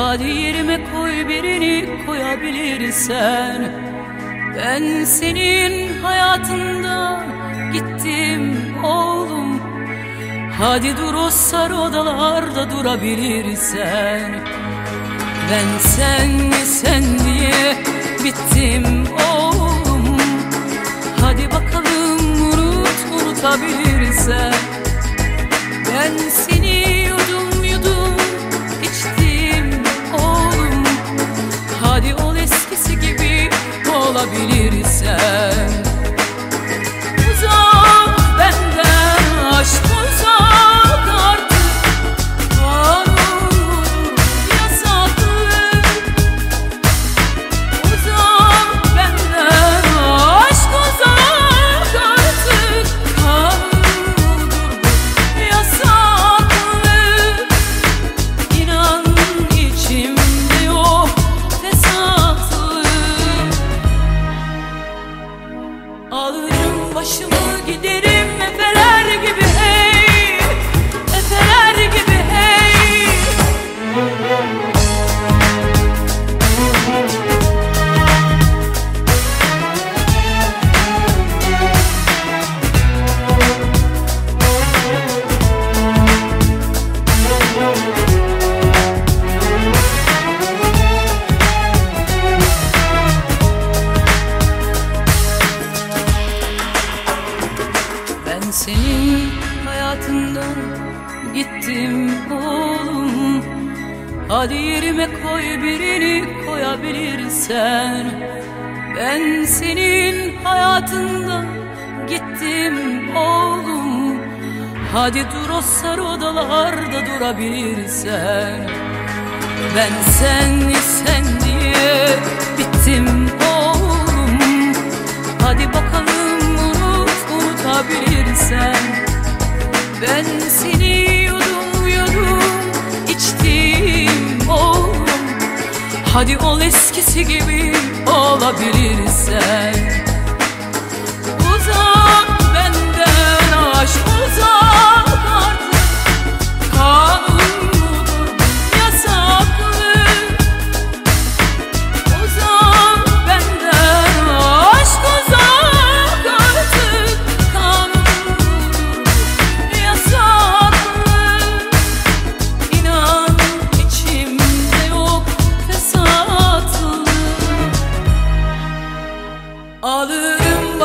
Hadi yerime koy birini koyabilirsen. Ben senin hayatından gittim oğlum. Hadi dur o sarı odalarda durabilirsen. Ben sen sen diye bittim oğlum. Hadi bakalım unut unutabilirsen. Ben seni olabilirsen Uzak que direito. Hayatından gittim oğlum. Hadi yerime koy birini koyabilirsen. Ben senin hayatından gittim oğlum. Hadi dur o sarı odalarda durabilirsen. Ben sen sen diye Hadi ol eskisi gibi olabilirsen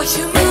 what you mean.